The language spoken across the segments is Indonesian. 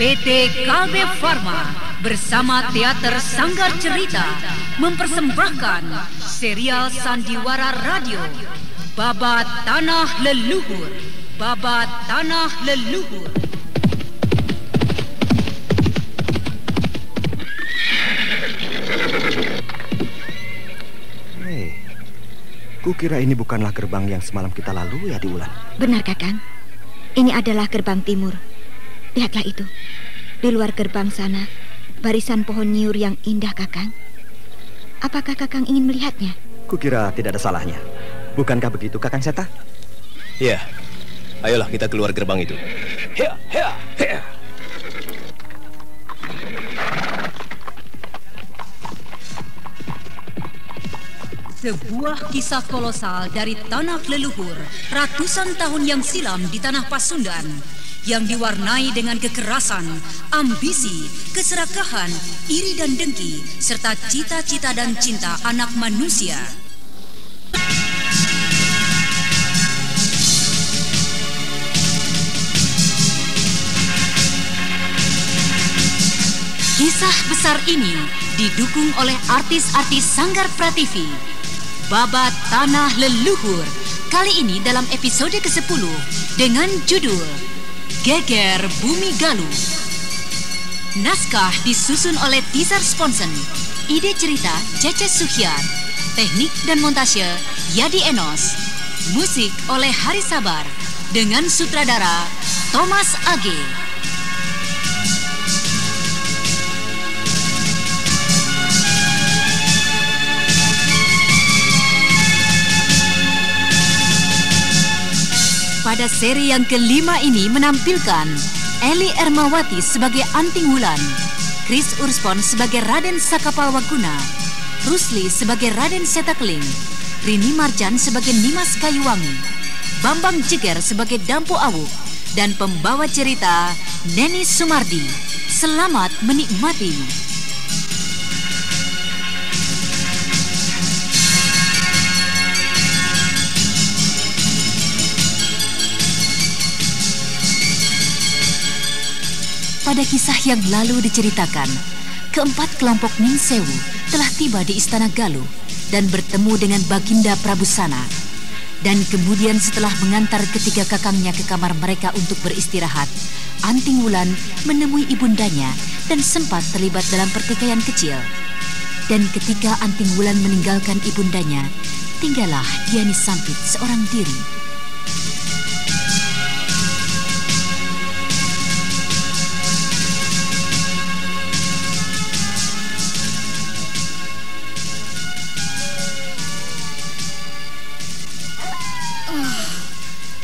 PT KB Pharma bersama Teater Sanggar Cerita mempersembahkan serial Sandiwara Radio Babat Tanah Leluhur Babat Tanah Leluhur Hei, kukira ini bukanlah gerbang yang semalam kita lalui ya di Ulan. Benar, Kakang. Ini adalah gerbang timur. Lihatlah itu. Di luar gerbang sana, barisan pohon nyiur yang indah, Kakang. Apakah Kakang ingin melihatnya? Kukira tidak ada salahnya. Bukankah begitu, Kakang Seta? Ya, ayolah kita keluar gerbang itu. Hea, hea, hea. Sebuah kisah kolosal dari tanah leluhur ratusan tahun yang silam di tanah Pasundan yang diwarnai dengan kekerasan, ambisi, keserakahan, iri dan dengki, serta cita-cita dan cinta anak manusia. Kisah besar ini didukung oleh artis-artis Sanggar Prativi. Babat Tanah Leluhur kali ini dalam episode ke-10 dengan judul Geger Bumi Galuh. Naskah disusun oleh Tizar Sponsen. Ide cerita Cece Suhyar. Teknik dan montase Yadi Enos. Musik oleh Hari Sabar dengan sutradara Thomas Age. Pada seri yang kelima ini menampilkan Eli Ermawati sebagai Anting Wulan, Chris Urspon sebagai Raden Sakapalwaguna, Rusli sebagai Raden Setakling, Rini Marjan sebagai Nimas Kayuwangi, Bambang Jeger sebagai Dampu Awuk, dan pembawa cerita Neni Sumardi. Selamat menikmati. Pada kisah yang lalu diceritakan, keempat kelompok Ning Sewu telah tiba di Istana Galuh dan bertemu dengan Baginda Prabu Sana. Dan kemudian setelah mengantar ketiga kakangnya ke kamar mereka untuk beristirahat, Anting Wulan menemui ibundanya dan sempat terlibat dalam pertikaian kecil. Dan ketika Anting Wulan meninggalkan ibundanya, tinggallah Diani Sampit seorang diri.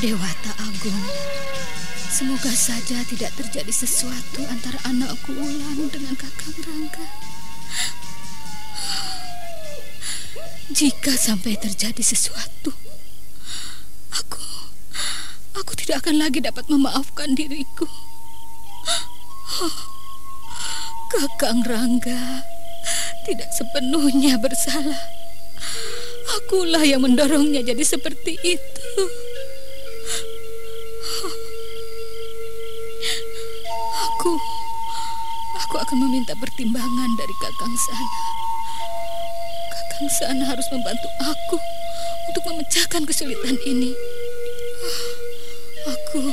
Dewata Agung, semoga saja tidak terjadi sesuatu antara anakku Ulan dengan kakang Rangga. Jika sampai terjadi sesuatu, aku, aku tidak akan lagi dapat memaafkan diriku. Kakang Rangga tidak sepenuhnya bersalah. Akulah yang mendorongnya jadi seperti itu. Aku akan meminta pertimbangan dari Kakang Sana. Kakang Sana harus membantu aku untuk memecahkan kesulitan ini. Aku,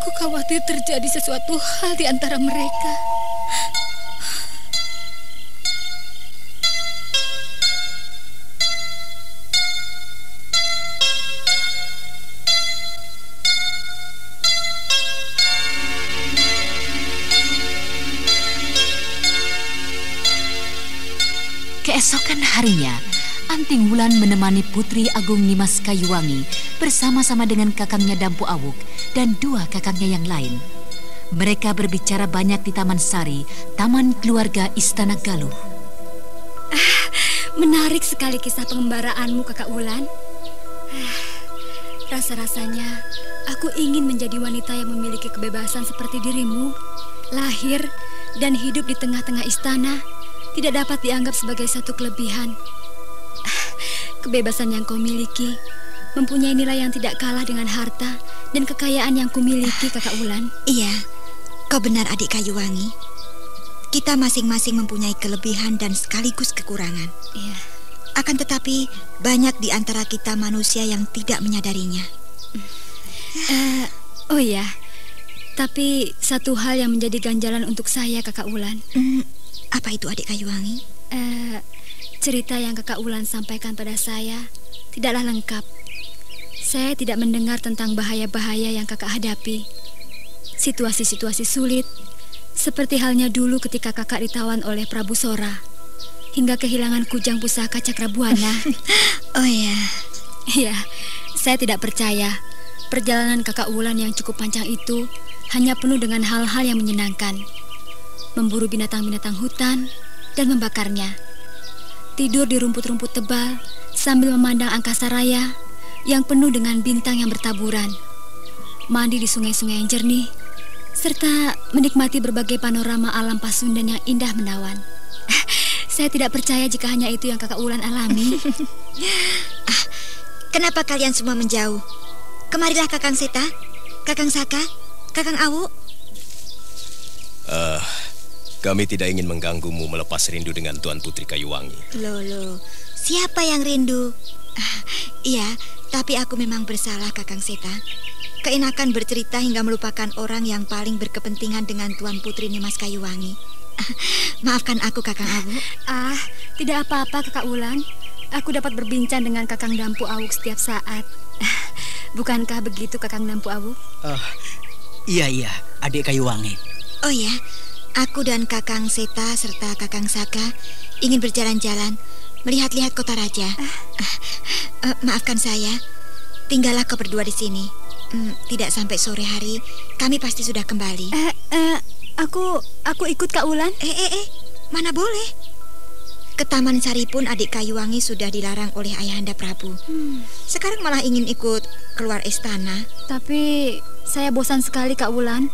aku khawatir terjadi sesuatu hal di antara mereka. Menemani Putri Agung Nimas Kayuwangi bersama-sama dengan kakangnya Dampu Awuk dan dua kakangnya yang lain. Mereka berbicara banyak di Taman Sari, taman keluarga Istana Galuh. Menarik sekali kisah pengembaraanmu, Kakak Wulan. Ah, Rasa-rasanya aku ingin menjadi wanita yang memiliki kebebasan seperti dirimu. Lahir dan hidup di tengah-tengah istana tidak dapat dianggap sebagai satu kelebihan. Kebebasan yang kau miliki mempunyai nilai yang tidak kalah dengan harta dan kekayaan yang kumiliki, Kakak Wulan. Iya, Kau benar adik Kayuwangi. Kita masing-masing mempunyai kelebihan dan sekaligus kekurangan. Iya. Akan tetapi banyak di antara kita manusia yang tidak menyadarinya. Eh, oh ya, tapi satu hal yang menjadi ganjalan untuk saya, Kakak Wulan. Hmm, apa itu adik Kayuwangi? Eh, cerita yang Kakak Wulan sampaikan pada saya tidaklah lengkap. Saya tidak mendengar tentang bahaya-bahaya yang Kakak hadapi. Situasi-situasi sulit, seperti halnya dulu ketika Kakak ditawan oleh Prabu Sora, hingga kehilangan kujang pusaka Cakrabuana. Oh ya, Iya, saya tidak percaya perjalanan Kakak Wulan yang cukup panjang itu hanya penuh dengan hal-hal yang menyenangkan. Memburu binatang-binatang hutan dan membakarnya. Tidur di rumput-rumput tebal sambil memandang angkasa raya yang penuh dengan bintang yang bertaburan. Mandi di sungai-sungai yang jernih serta menikmati berbagai panorama alam Pasundan yang indah menawan. Saya tidak percaya jika hanya itu yang Kakak Wulan alami. kenapa kalian semua menjauh? Kemarilah Kakang Seta, Kakang Saka, Kakang Awu. Eh, kami tidak ingin mengganggumu melepas rindu dengan Tuan Putri Kayuwangi. Loh, loh, siapa yang rindu? Ah, iya, tapi aku memang bersalah, Kakang Seta. Keenakan bercerita hingga melupakan orang yang paling berkepentingan dengan Tuan Putri Nimas Kayuwangi. Ah, Maafkan aku, Kakang Awu. Ah, tidak apa-apa Kakak Wulan. Aku dapat berbincang dengan Kakang Dampu Awuk setiap saat. Bukankah begitu Kakang Dampu Awuk? Ah, iya iya, adik Kayuwangi. Oh ya, aku dan Kakang Seta serta Kakang Saka ingin berjalan-jalan, melihat-lihat kota raja. Ah, eh, maafkan saya, tinggallah kau berdua di sini. Hmm, tidak sampai sore hari, kami pasti sudah kembali. Eh, eh, aku aku ikut Kak Wulan. Eh, eh, eh, mana boleh? Ke Taman Sari pun adik Kayuwangi sudah dilarang oleh Ayahanda Prabu. Sekarang malah ingin ikut keluar istana. Tapi saya bosan sekali Kak Wulan.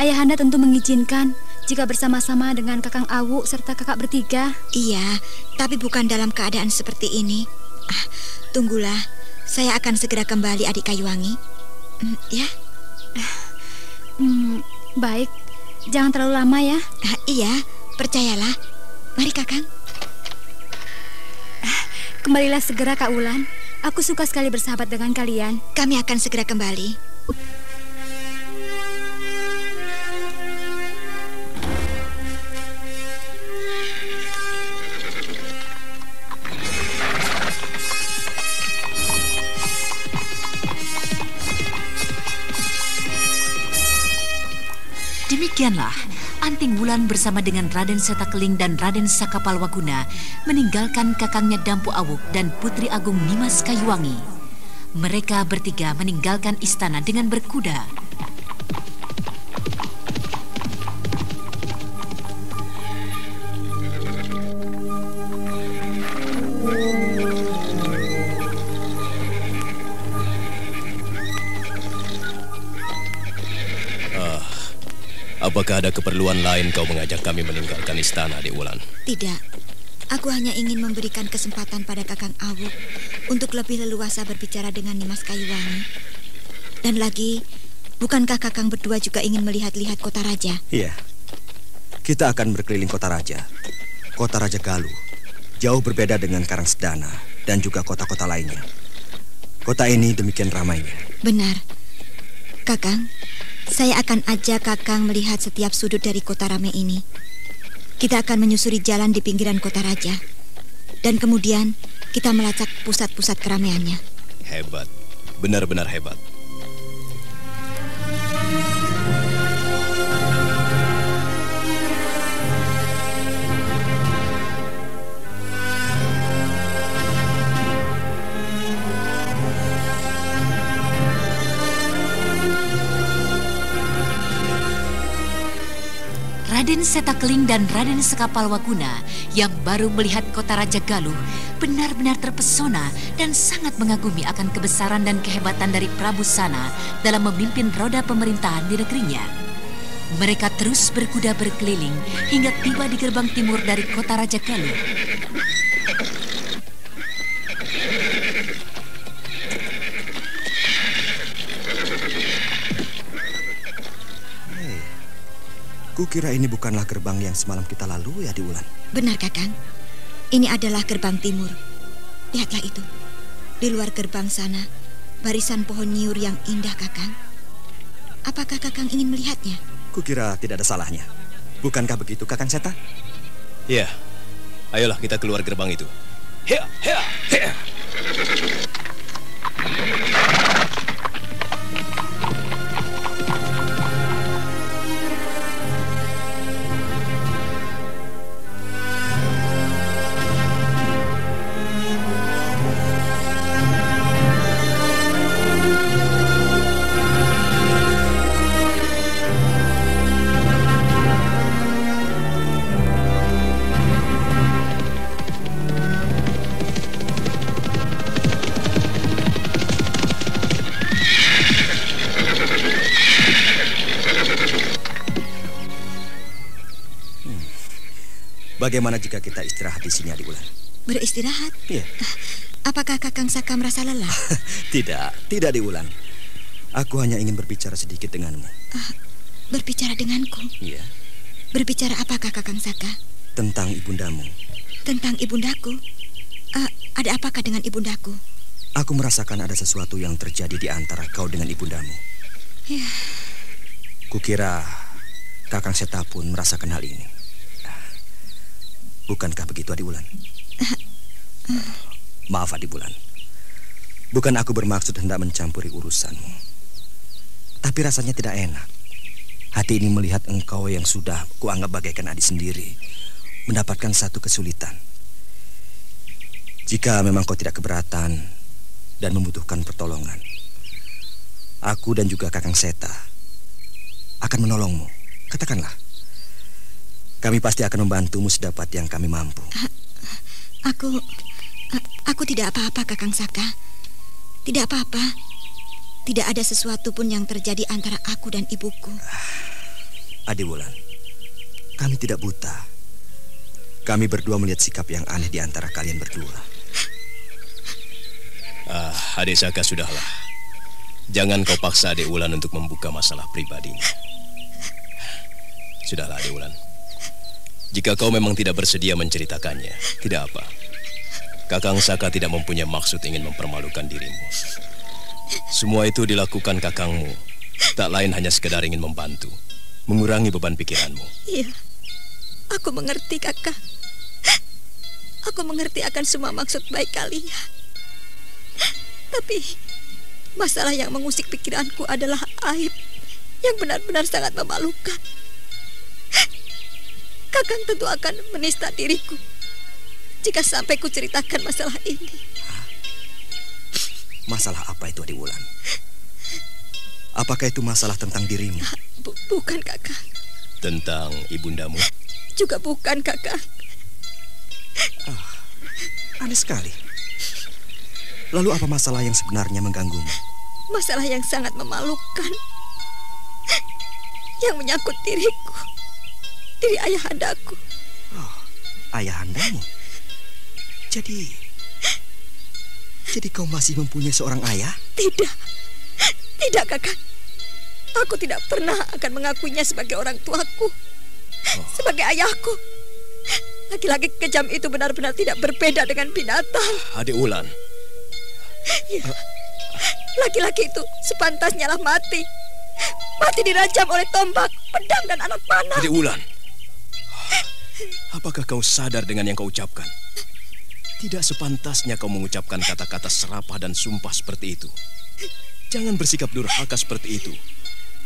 Ayahanda tentu mengizinkan jika bersama-sama dengan Kakang Awu serta kakak bertiga. Iya, tapi bukan dalam keadaan seperti ini. Ah, tunggulah, saya akan segera kembali adik Kayuwangi. Hmm, ya, Hmm, baik. Jangan terlalu lama ya. ah, iya, percayalah. Mari Kakang. Kembalilah segera Kak Wulan. Aku suka sekali bersahabat dengan kalian. Kami akan segera kembali. Demikianlah, Anting Wulan bersama dengan Raden Setakeling dan Raden Sakapalwaguna meninggalkan kakangnya Dampu Awuk dan Putri Agung Nimas Kayuwangi. Mereka bertiga meninggalkan istana dengan berkuda. Apakah ada keperluan lain kau mengajak kami meninggalkan istana, Dek Wulan? Tidak. Aku hanya ingin memberikan kesempatan pada Kakang Awuk untuk lebih leluasa berbicara dengan Nimas Kayuwangi. Dan lagi, bukankah Kakang berdua juga ingin melihat-lihat kota raja? Iya. Kita akan berkeliling kota raja. Kota Raja Galuh. Jauh berbeda dengan Karangsedana dan juga kota-kota lainnya. Kota ini demikian ramainya. Benar. Kakang, saya akan ajak Kakang melihat setiap sudut dari kota ramai ini. Kita akan menyusuri jalan di pinggiran kota raja. Dan kemudian kita melacak pusat-pusat keramaiannya. Hebat. Benar-benar hebat. Raden Setakeling dan Raden Sekapalwaguna yang baru melihat kota Raja Galuh benar-benar terpesona dan sangat mengagumi akan kebesaran dan kehebatan dari Prabu Sana dalam memimpin roda pemerintahan di negerinya. Mereka terus berkuda berkeliling hingga tiba di gerbang timur dari kota Raja Galuh. Kukira ini bukanlah gerbang yang semalam kita lalui ya di Ulan. Benar, Kakang. Ini adalah gerbang timur. Lihatlah itu. Di luar gerbang sana, barisan pohon nyiur yang indah, Kakang. Apakah Kakang ingin melihatnya? Kukira tidak ada salahnya. Bukankah begitu, Kakang Seta? Ya, ayolah kita keluar gerbang itu. Hea, hea, hea. Bagaimana jika kita istirahat di sini, Adi Ulan? Beristirahat? Iya. Apakah Kakang Saka merasa lelah? tidak, tidak di Ulan. Aku hanya ingin berbicara sedikit denganmu. Uh, berbicara denganku? Iya. Berbicara apakah Kakang Saka? Tentang ibundamu. Tentang ibundaku? Uh, ada apakah dengan ibundaku? Aku merasakan ada sesuatu yang terjadi di antara kau dengan ibundamu. Ya. Kukira Kakang Seta pun merasakan hal ini. Bukankah begitu Adi Bulan? Maaf Adi Bulan. Bukan aku bermaksud hendak mencampuri urusanmu. Tapi rasanya tidak enak. Hati ini melihat engkau yang sudah kuanggap bagaikan adik sendiri mendapatkan satu kesulitan. Jika memang kau tidak keberatan dan membutuhkan pertolongan, aku dan juga Kakang Seta akan menolongmu. Katakanlah. Kami pasti akan membantumu sedapat yang kami mampu. Aku aku tidak apa-apa, Kakang Saka. Tidak apa-apa. Tidak ada sesuatu pun yang terjadi antara aku dan ibuku. Adi Wulan, kami tidak buta. Kami berdua melihat sikap yang aneh di antara kalian berdua. Ah, Adik Saka sudahlah. Jangan kau paksa Adik Wulan untuk membuka masalah pribadinya. Sudahlah Adik Wulan. Jika kau memang tidak bersedia menceritakannya, tidak apa. Kakang Saka tidak mempunyai maksud ingin mempermalukan dirimu. Semua itu dilakukan kakangmu, tak lain hanya sekedar ingin membantu, mengurangi beban pikiranmu. Iya, aku mengerti kakak. Aku mengerti akan semua maksud baik kalian. Tapi masalah yang mengusik pikiranku adalah aib yang benar-benar sangat memalukan. Kakang tentu akan menista diriku jika sampai ku ceritakan masalah ini. Masalah apa itu, Adi Wulan? Apakah itu masalah tentang dirimu? Bu bukan, Kakang. Tentang ibundamu? Juga bukan, Kakang. Ah, aneh sekali. Lalu apa masalah yang sebenarnya mengganggumu? Masalah yang sangat memalukan. Yang menyangkut diriku diri ayahandaku. Oh, ayahandamu? Jadi, jadi kau masih mempunyai seorang ayah? Tidak, tidak kakak. Aku tidak pernah akan mengakuinya sebagai orang tuaku, oh. sebagai ayahku. Laki-laki kejam itu benar-benar tidak berbeda dengan binatang. Adik Ulan. Ya, laki-laki itu sepantasnya lah mati. Mati dirajam oleh tombak, pedang, dan anak panah. Adik Ulan. Apakah kau sadar dengan yang kau ucapkan? Tidak sepantasnya kau mengucapkan kata-kata serapah dan sumpah seperti itu. Jangan bersikap durhaka seperti itu.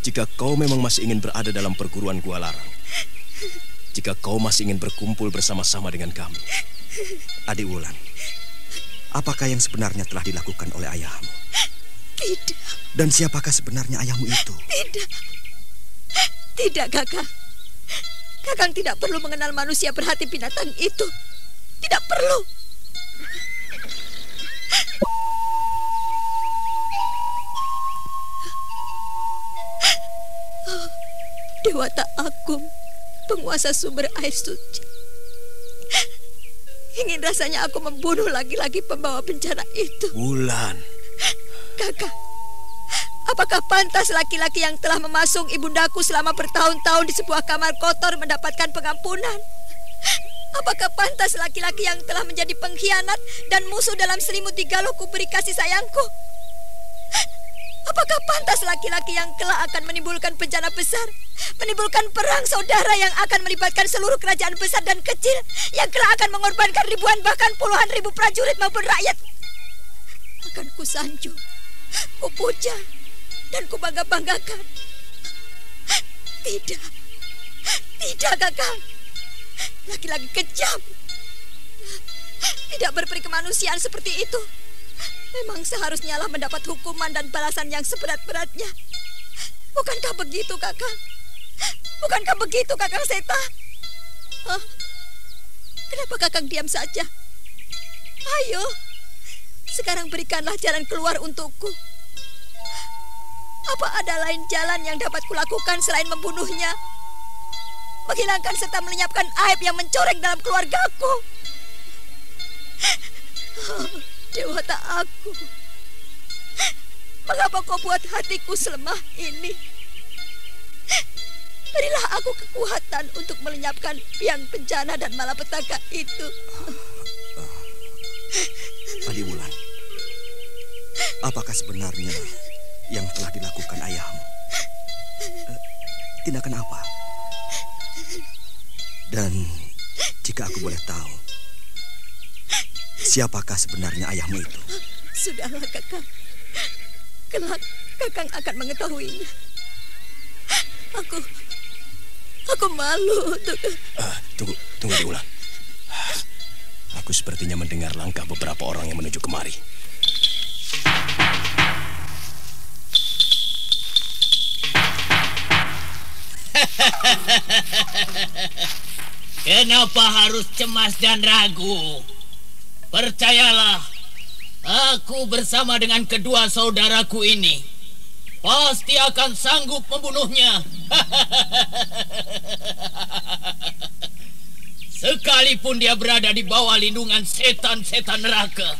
Jika kau memang masih ingin berada dalam perguruan Gua Larang. Jika kau masih ingin berkumpul bersama-sama dengan kami. Adik Wulan, apakah yang sebenarnya telah dilakukan oleh ayahmu? Tidak. Dan siapakah sebenarnya ayahmu itu? Tidak. Tidak, kakak. Kakang tidak perlu mengenal manusia berhati binatang itu. Tidak perlu. Oh, Dewata Agung, penguasa sumber air suci. Ingin rasanya aku membunuh lagi-lagi pembawa bencana itu. Bulan. Kakak, Apakah pantas laki-laki yang telah memasung ibundaku selama bertahun-tahun di sebuah kamar kotor mendapatkan pengampunan? Apakah pantas laki-laki yang telah menjadi pengkhianat dan musuh dalam selimut di galoku beri kasih sayangku? Apakah pantas laki-laki yang kelak akan menimbulkan bencana besar, menimbulkan perang saudara yang akan melibatkan seluruh kerajaan besar dan kecil, yang kelak akan mengorbankan ribuan bahkan puluhan ribu prajurit maupun rakyat? Akan kusanjung, kupuja, dan kubangga-banggakan. Tidak, tidak kakak. Laki-laki kejam. Tidak berperi kemanusiaan seperti itu. Memang seharusnya lah mendapat hukuman dan balasan yang seberat-beratnya. Bukankah begitu, kakak? Bukankah begitu, kakak Seta? Hah? Kenapa kakak diam saja? Ayo, sekarang berikanlah jalan keluar untukku. Apa ada lain jalan yang dapat kulakukan selain membunuhnya? Menghilangkan serta melenyapkan aib yang mencoreng dalam keluargaku. Dewata aku. Mengapa kau buat hatiku selemah ini? Berilah aku kekuatan untuk melenyapkan piang bencana dan malapetaka itu. Adi Wulan, apakah sebenarnya yang telah dilakukan ayahmu? Uh, tindakan apa? Dan jika aku boleh tahu, siapakah sebenarnya ayahmu itu? Sudahlah, Kakang. Kelak Kakang akan mengetahuinya. Aku aku malu untuk uh, tunggu, tunggu Adi Wulan. Aku sepertinya mendengar langkah beberapa orang yang menuju kemari. Kenapa harus cemas dan ragu? Percayalah, aku bersama dengan kedua saudaraku ini pasti akan sanggup membunuhnya. Sekalipun dia berada di bawah lindungan setan-setan neraka.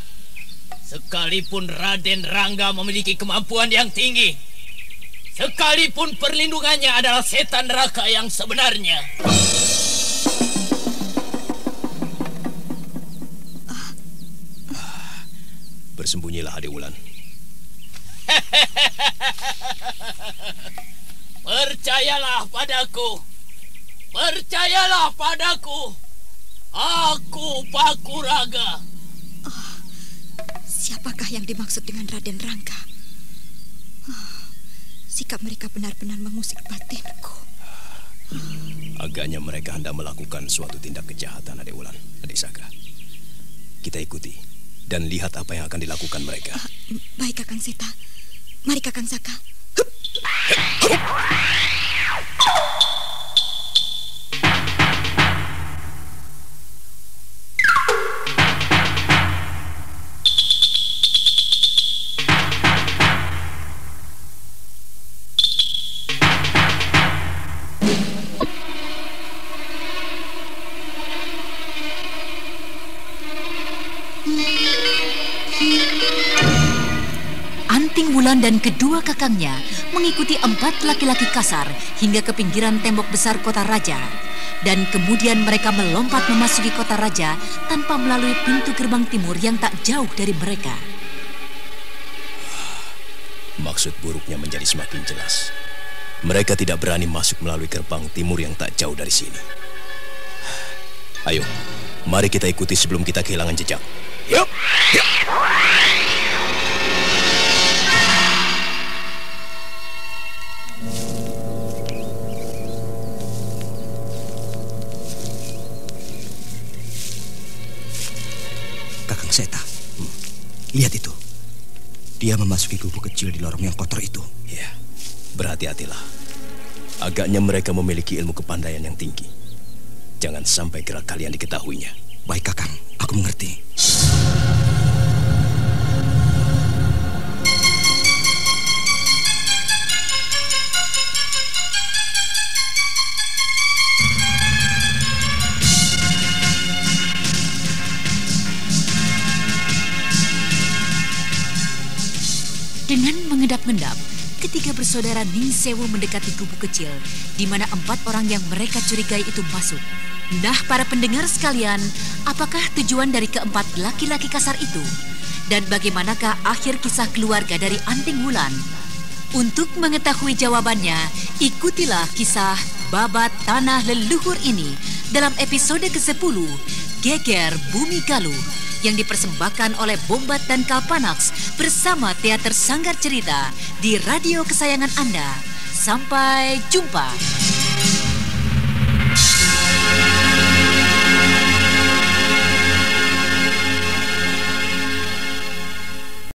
Sekalipun Raden Rangga memiliki kemampuan yang tinggi. Sekalipun perlindungannya adalah setan neraka yang sebenarnya. Bersembunyilah, Ade Wulan. Percayalah padaku. Percayalah padaku. Aku Pakuraga. Oh, siapakah yang dimaksud dengan Raden Rangga? Sikap mereka benar-benar mengusik batinku. Agaknya mereka hendak melakukan suatu tindak kejahatan, Adik Wulan, Adik Saka. Kita ikuti dan lihat apa yang akan dilakukan mereka. Uh, baik, Kakang Seta. Mari, Kakang Saka. Anting Wulan dan kedua kakangnya mengikuti empat laki-laki kasar hingga ke pinggiran tembok besar kota raja. Dan kemudian mereka melompat memasuki kota raja tanpa melalui pintu gerbang timur yang tak jauh dari mereka. Maksud buruknya menjadi semakin jelas. Mereka tidak berani masuk melalui gerbang timur yang tak jauh dari sini. Ayo, mari kita ikuti sebelum kita kehilangan jejak. Yuk! Yuk. Seta, hmm. lihat itu. Dia memasuki gubuk kecil di lorong yang kotor itu. Ya, berhati-hatilah. Agaknya mereka memiliki ilmu kepandaian yang tinggi. Jangan sampai gerak kalian diketahuinya. Baik, Kakang. Aku mengerti. Dengan mengedap-ngedap, ketiga bersaudara Ning Sewu mendekati gubuk kecil di mana empat orang yang mereka curigai itu masuk. Nah, para pendengar sekalian, apakah tujuan dari keempat laki-laki kasar itu? Dan bagaimanakah akhir kisah keluarga dari Anting Wulan? Untuk mengetahui jawabannya, ikutilah kisah Babat Tanah Leluhur ini dalam episode ke-10, Geger Bumi Galuh yang dipersembahkan oleh Bombat dan Kalpanax bersama Teater Sanggar Cerita di radio kesayangan Anda. Sampai jumpa.